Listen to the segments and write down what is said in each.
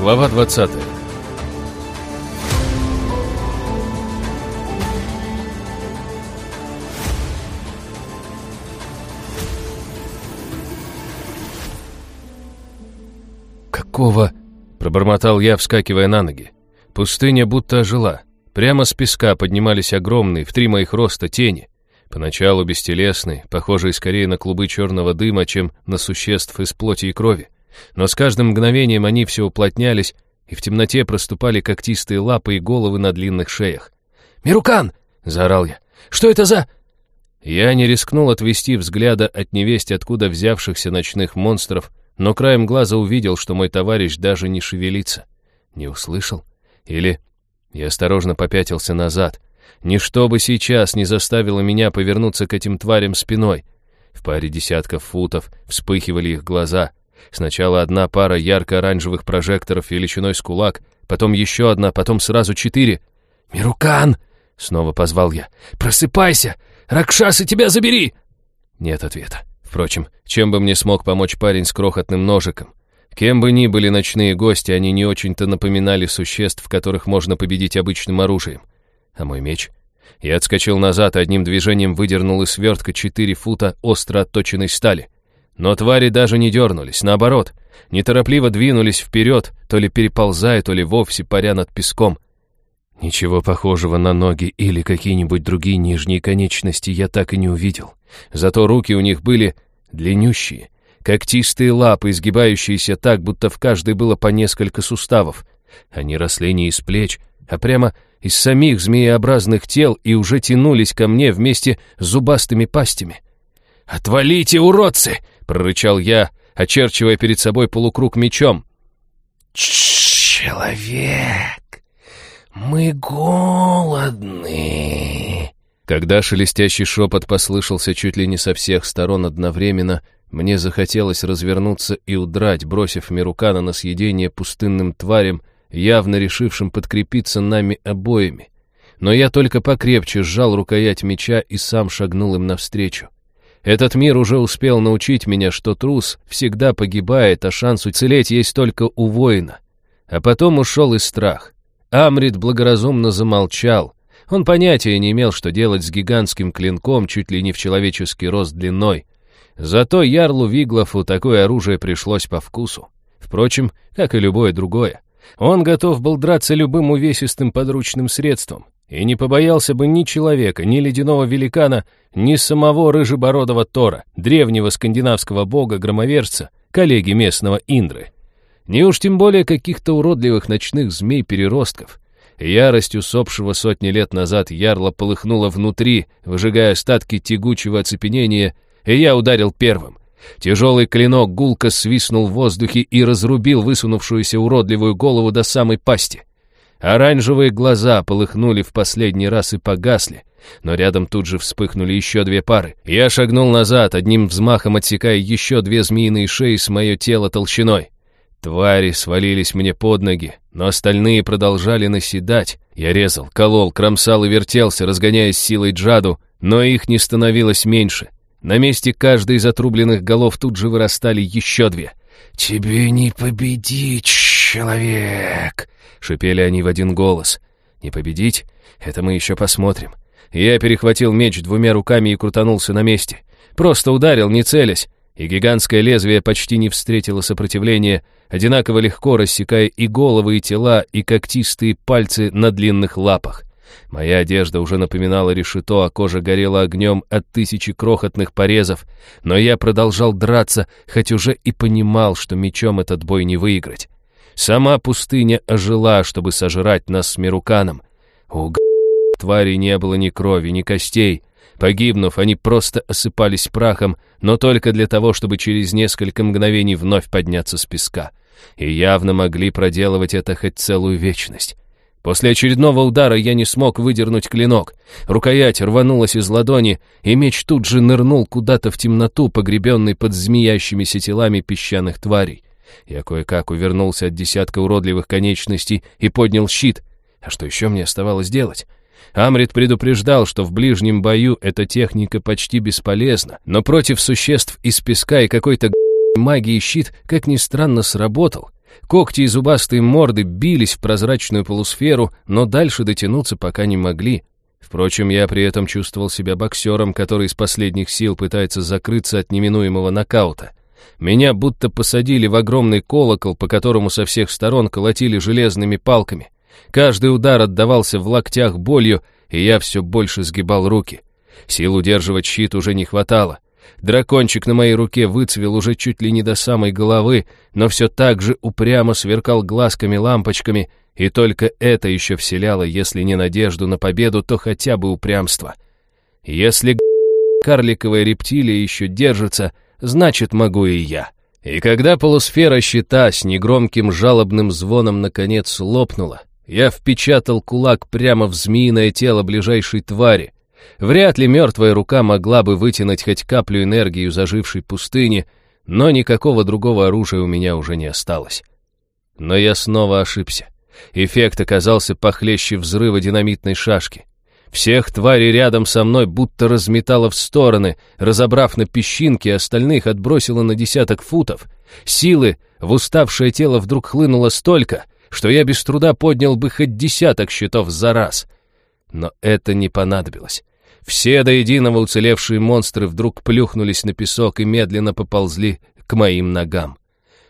Глава 20 «Какого?» — пробормотал я, вскакивая на ноги. Пустыня будто ожила. Прямо с песка поднимались огромные, в три моих роста, тени. Поначалу бестелесные, похожие скорее на клубы черного дыма, чем на существ из плоти и крови. Но с каждым мгновением они все уплотнялись, и в темноте проступали когтистые лапы и головы на длинных шеях. «Мирукан!» — заорал я. «Что это за...» Я не рискнул отвести взгляда от невесть, откуда взявшихся ночных монстров, но краем глаза увидел, что мой товарищ даже не шевелится. Не услышал? Или... Я осторожно попятился назад. Ничто бы сейчас не заставило меня повернуться к этим тварям спиной. В паре десятков футов вспыхивали их глаза. Сначала одна пара ярко-оранжевых прожекторов величиной с кулак, потом еще одна, потом сразу четыре. «Мирукан!» — снова позвал я. «Просыпайся! Ракшасы тебя забери!» Нет ответа. Впрочем, чем бы мне смог помочь парень с крохотным ножиком? Кем бы ни были ночные гости, они не очень-то напоминали существ, которых можно победить обычным оружием. А мой меч? Я отскочил назад, одним движением выдернул из свертка четыре фута остро отточенной стали. Но твари даже не дернулись, наоборот, неторопливо двинулись вперед, то ли переползая, то ли вовсе паря над песком. Ничего похожего на ноги или какие-нибудь другие нижние конечности я так и не увидел. Зато руки у них были длиннющие, когтистые лапы, изгибающиеся так, будто в каждой было по несколько суставов. Они росли не из плеч, а прямо из самих змееобразных тел и уже тянулись ко мне вместе с зубастыми пастями. «Отвалите, уродцы!» — прорычал я, очерчивая перед собой полукруг мечом. «Человек, мы голодны!» Когда шелестящий шепот послышался чуть ли не со всех сторон одновременно, мне захотелось развернуться и удрать, бросив Мирукана на съедение пустынным тварям, явно решившим подкрепиться нами обоими. Но я только покрепче сжал рукоять меча и сам шагнул им навстречу. Этот мир уже успел научить меня, что трус всегда погибает, а шанс уцелеть есть только у воина. А потом ушел и страх. Амрит благоразумно замолчал, он понятия не имел, что делать с гигантским клинком чуть ли не в человеческий рост длиной. Зато Ярлу Виглофу такое оружие пришлось по вкусу. Впрочем, как и любое другое. Он готов был драться любым увесистым подручным средством и не побоялся бы ни человека, ни ледяного великана, ни самого рыжебородого Тора, древнего скандинавского бога-громовержца, коллеги местного Индры. Не уж тем более каких-то уродливых ночных змей-переростков. Ярость усопшего сотни лет назад ярла полыхнула внутри, выжигая остатки тягучего оцепенения, и я ударил первым. Тяжелый клинок гулко свистнул в воздухе и разрубил высунувшуюся уродливую голову до самой пасти. Оранжевые глаза полыхнули в последний раз и погасли, но рядом тут же вспыхнули еще две пары. Я шагнул назад, одним взмахом отсекая еще две змеиные шеи с мое тело толщиной. Твари свалились мне под ноги, но остальные продолжали наседать. Я резал, колол, кромсал и вертелся, разгоняясь силой джаду, но их не становилось меньше. На месте каждой из отрубленных голов тут же вырастали еще две. «Тебе не победить, человек!» — шипели они в один голос. «Не победить? Это мы еще посмотрим». Я перехватил меч двумя руками и крутанулся на месте. Просто ударил, не целясь и гигантское лезвие почти не встретило сопротивления, одинаково легко рассекая и головы, и тела, и когтистые пальцы на длинных лапах. Моя одежда уже напоминала решето, а кожа горела огнем от тысячи крохотных порезов, но я продолжал драться, хоть уже и понимал, что мечом этот бой не выиграть. Сама пустыня ожила, чтобы сожрать нас с Мируканом. У твари не было ни крови, ни костей, Погибнув, они просто осыпались прахом, но только для того, чтобы через несколько мгновений вновь подняться с песка. И явно могли проделывать это хоть целую вечность. После очередного удара я не смог выдернуть клинок. Рукоять рванулась из ладони, и меч тут же нырнул куда-то в темноту, погребенный под змеящимися телами песчаных тварей. Я кое-как увернулся от десятка уродливых конечностей и поднял щит. А что еще мне оставалось делать? Амрит предупреждал, что в ближнем бою эта техника почти бесполезна, но против существ из песка и какой-то магии щит, как ни странно, сработал. Когти и зубастые морды бились в прозрачную полусферу, но дальше дотянуться пока не могли. Впрочем, я при этом чувствовал себя боксером, который из последних сил пытается закрыться от неминуемого нокаута. Меня будто посадили в огромный колокол, по которому со всех сторон колотили железными палками. Каждый удар отдавался в локтях болью, и я все больше сгибал руки. Сил удерживать щит уже не хватало. Дракончик на моей руке выцвел уже чуть ли не до самой головы, но все так же упрямо сверкал глазками-лампочками, и только это еще вселяло, если не надежду на победу, то хотя бы упрямство. Если карликовая рептилия еще держится, значит, могу и я. И когда полусфера щита с негромким жалобным звоном наконец лопнула, я впечатал кулак прямо в змеиное тело ближайшей твари. Вряд ли мертвая рука могла бы вытянуть хоть каплю энергии из зажившей пустыни, но никакого другого оружия у меня уже не осталось. Но я снова ошибся. Эффект оказался похлеще взрыва динамитной шашки. Всех тварей рядом со мной будто разметало в стороны, разобрав на песчинки, остальных отбросило на десяток футов. Силы в уставшее тело вдруг хлынуло столько, что я без труда поднял бы хоть десяток щитов за раз. Но это не понадобилось. Все до единого уцелевшие монстры вдруг плюхнулись на песок и медленно поползли к моим ногам.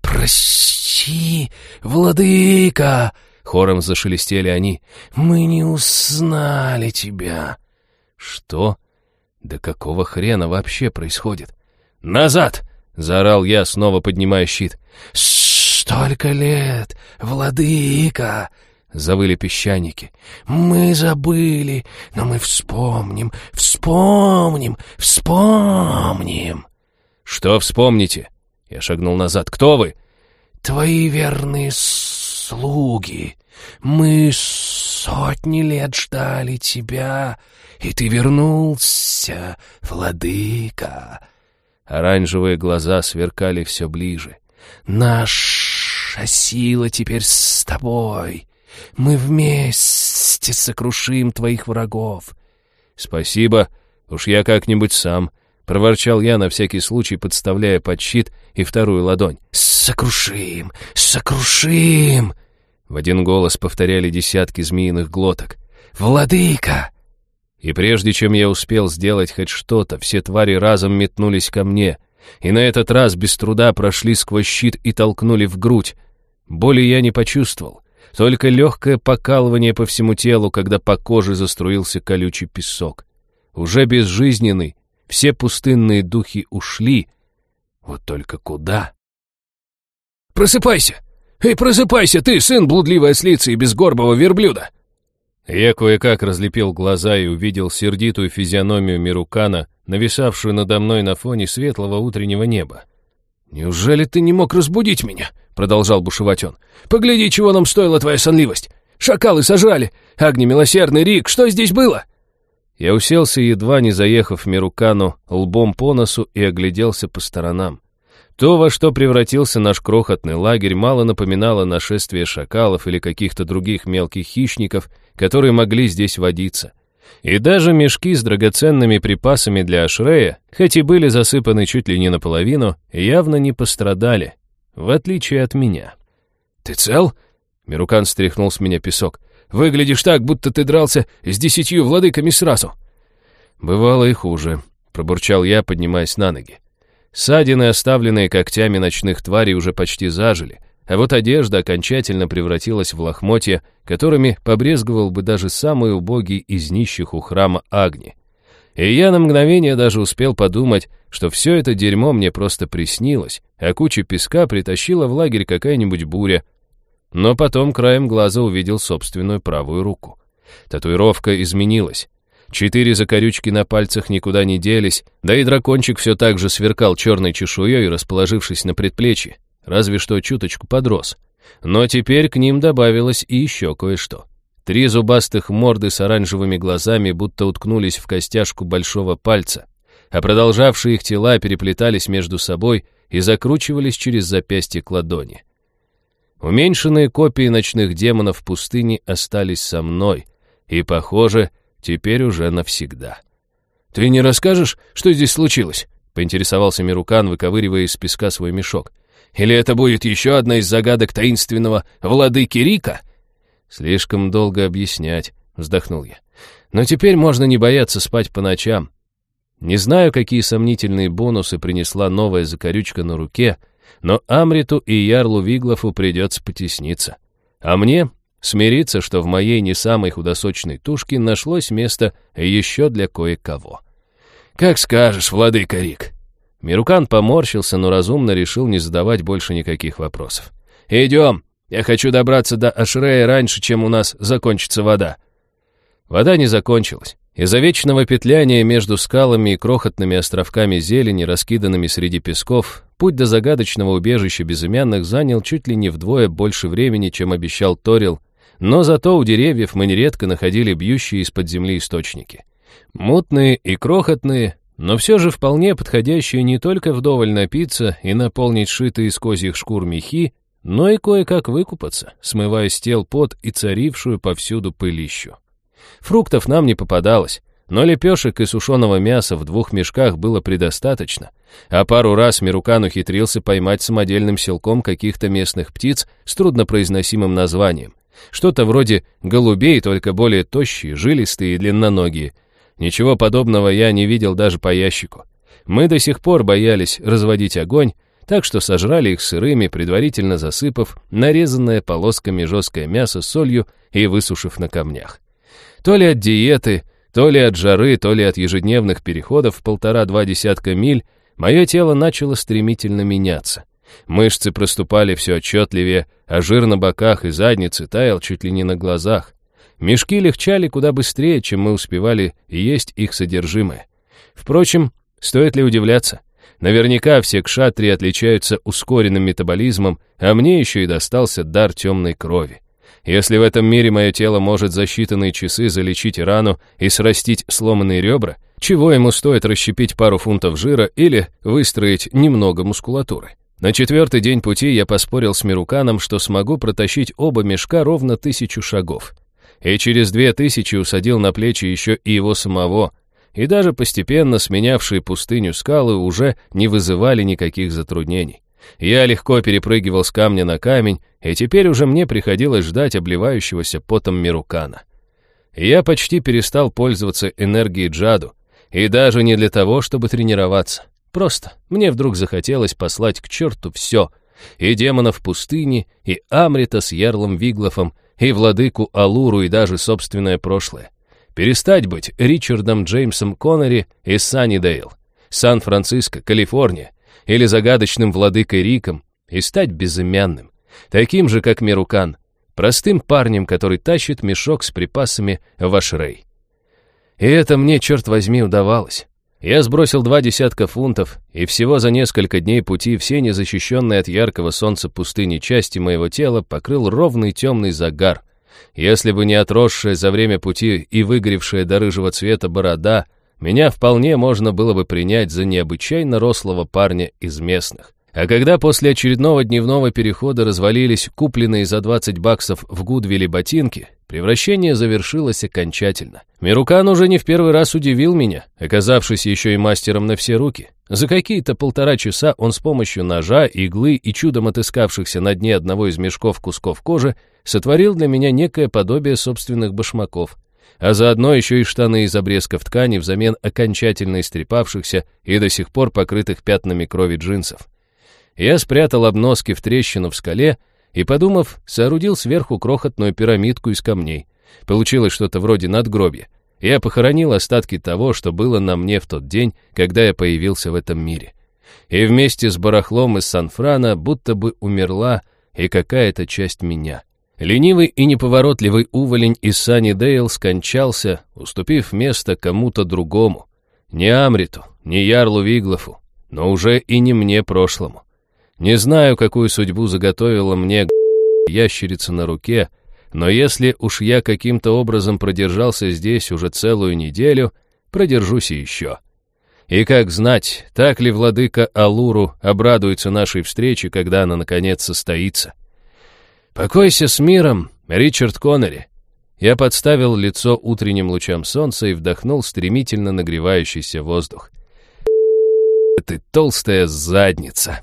«Прости, владыка!» Хором зашелестели они. «Мы не узнали тебя». «Что? Да какого хрена вообще происходит?» «Назад!» — заорал я, снова поднимая щит. «Столько лет, владыка!» — завыли песчаники. «Мы забыли, но мы вспомним, вспомним, вспомним!» «Что вспомните?» Я шагнул назад. «Кто вы?» «Твои верные слуги. Мы сотни лет ждали тебя, и ты вернулся, владыка». Оранжевые глаза сверкали все ближе. «Наша сила теперь с тобой. Мы вместе сокрушим твоих врагов». «Спасибо, уж я как-нибудь сам», — проворчал я на всякий случай, подставляя под щит и вторую ладонь. «Сокрушим! Сокрушим!» В один голос повторяли десятки змеиных глоток. «Владыка!» И прежде чем я успел сделать хоть что-то, все твари разом метнулись ко мне, и на этот раз без труда прошли сквозь щит и толкнули в грудь. Боли я не почувствовал, только легкое покалывание по всему телу, когда по коже заструился колючий песок. Уже безжизненный, все пустынные духи ушли. Вот только куда? «Просыпайся! Эй, просыпайся, ты, сын блудливой ослицы и безгорбого верблюда!» Я кое-как разлепил глаза и увидел сердитую физиономию Мирукана, нависавшую надо мной на фоне светлого утреннего неба. «Неужели ты не мог разбудить меня?» — продолжал бушевать он. «Погляди, чего нам стоила твоя сонливость! Шакалы сожрали! Агни милосердный, Рик, что здесь было?» Я уселся, едва не заехав Мирукану, лбом по носу и огляделся по сторонам. То, во что превратился наш крохотный лагерь, мало напоминало нашествие шакалов или каких-то других мелких хищников, которые могли здесь водиться. И даже мешки с драгоценными припасами для Ашрея, хоть и были засыпаны чуть ли не наполовину, явно не пострадали, в отличие от меня. «Ты цел?» — Мирукан стряхнул с меня песок. Выглядишь так, будто ты дрался с десятью владыками сразу». «Бывало и хуже», — пробурчал я, поднимаясь на ноги. Ссадины, оставленные когтями ночных тварей, уже почти зажили, а вот одежда окончательно превратилась в лохмотья, которыми побрезговал бы даже самый убогий из нищих у храма Агни. И я на мгновение даже успел подумать, что все это дерьмо мне просто приснилось, а куча песка притащила в лагерь какая-нибудь буря, но потом краем глаза увидел собственную правую руку. Татуировка изменилась. Четыре закорючки на пальцах никуда не делись, да и дракончик все так же сверкал черной чешуей, расположившись на предплечье, разве что чуточку подрос. Но теперь к ним добавилось и еще кое-что. Три зубастых морды с оранжевыми глазами будто уткнулись в костяшку большого пальца, а продолжавшие их тела переплетались между собой и закручивались через запястье к ладони. Уменьшенные копии ночных демонов в пустыне остались со мной, и, похоже, теперь уже навсегда. «Ты не расскажешь, что здесь случилось?» — поинтересовался Мирукан, выковыривая из песка свой мешок. Или это будет еще одна из загадок таинственного владыки Рика?» «Слишком долго объяснять», — вздохнул я. «Но теперь можно не бояться спать по ночам. Не знаю, какие сомнительные бонусы принесла новая закорючка на руке, но Амриту и Ярлу Виглофу придется потесниться. А мне смириться, что в моей не самой худосочной тушке нашлось место еще для кое-кого. «Как скажешь, владыка Рик». Мирукан поморщился, но разумно решил не задавать больше никаких вопросов. «Идем, я хочу добраться до Ашрея раньше, чем у нас закончится вода». Вода не закончилась. Из-за вечного петляния между скалами и крохотными островками зелени, раскиданными среди песков, путь до загадочного убежища безымянных занял чуть ли не вдвое больше времени, чем обещал Торил, но зато у деревьев мы нередко находили бьющие из-под земли источники. Мутные и крохотные, но все же вполне подходящие не только вдоволь напиться и наполнить шитые из козьих шкур мехи, но и кое-как выкупаться, смывая с тел пот и царившую повсюду пылищу. Фруктов нам не попадалось, но лепешек и сушеного мяса в двух мешках было предостаточно, а пару раз Мирукан ухитрился поймать самодельным селком каких-то местных птиц с труднопроизносимым названием. Что-то вроде голубей, только более тощие, жилистые и длинноногие. Ничего подобного я не видел даже по ящику. Мы до сих пор боялись разводить огонь, так что сожрали их сырыми, предварительно засыпав нарезанное полосками жесткое мясо солью и высушив на камнях. То ли от диеты, то ли от жары, то ли от ежедневных переходов полтора-два десятка миль, мое тело начало стремительно меняться. Мышцы проступали все отчетливее, а жир на боках и заднице таял чуть ли не на глазах. Мешки легчали куда быстрее, чем мы успевали есть их содержимое. Впрочем, стоит ли удивляться? Наверняка все кшатри отличаются ускоренным метаболизмом, а мне еще и достался дар темной крови. Если в этом мире мое тело может за считанные часы залечить рану и срастить сломанные ребра, чего ему стоит расщепить пару фунтов жира или выстроить немного мускулатуры? На четвертый день пути я поспорил с Мируканом, что смогу протащить оба мешка ровно тысячу шагов. И через две тысячи усадил на плечи еще и его самого, и даже постепенно сменявшие пустыню скалы уже не вызывали никаких затруднений. Я легко перепрыгивал с камня на камень, и теперь уже мне приходилось ждать обливающегося потом Мирукана. Я почти перестал пользоваться энергией Джаду, и даже не для того, чтобы тренироваться. Просто мне вдруг захотелось послать к черту все, и демонов пустыни, и Амрита с Ярлом Виглофом, и владыку Алуру, и даже собственное прошлое. Перестать быть Ричардом Джеймсом Коннери из Саннидейл, Сан-Франциско, Калифорния, или загадочным владыкой Риком и стать безымянным, таким же, как Мирукан, простым парнем, который тащит мешок с припасами в Ашрей. И это мне, черт возьми, удавалось. Я сбросил два десятка фунтов, и всего за несколько дней пути все незащищенные от яркого солнца пустыни части моего тела покрыл ровный темный загар. Если бы не отросшая за время пути и выгоревшая до рыжего цвета борода, меня вполне можно было бы принять за необычайно рослого парня из местных. А когда после очередного дневного перехода развалились купленные за 20 баксов в Гудвилле ботинки, превращение завершилось окончательно. Мирукан уже не в первый раз удивил меня, оказавшись еще и мастером на все руки. За какие-то полтора часа он с помощью ножа, иглы и чудом отыскавшихся на дне одного из мешков кусков кожи сотворил для меня некое подобие собственных башмаков, а заодно еще и штаны из обрезков ткани взамен окончательно истрепавшихся и до сих пор покрытых пятнами крови джинсов. Я спрятал обноски в трещину в скале и, подумав, соорудил сверху крохотную пирамидку из камней. Получилось что-то вроде надгробья. Я похоронил остатки того, что было на мне в тот день, когда я появился в этом мире. И вместе с барахлом из Сан-Франа будто бы умерла и какая-то часть меня — Ленивый и неповоротливый уволень из Сани Дейл скончался, уступив место кому-то другому. Не Амриту, не Ярлу Виглофу, но уже и не мне прошлому. Не знаю, какую судьбу заготовила мне ящерица на руке, но если уж я каким-то образом продержался здесь уже целую неделю, продержусь и еще. И как знать, так ли владыка Алуру обрадуется нашей встрече, когда она наконец состоится. «Покойся с миром, Ричард Коннери!» Я подставил лицо утренним лучам солнца и вдохнул стремительно нагревающийся воздух. «Ты толстая задница!»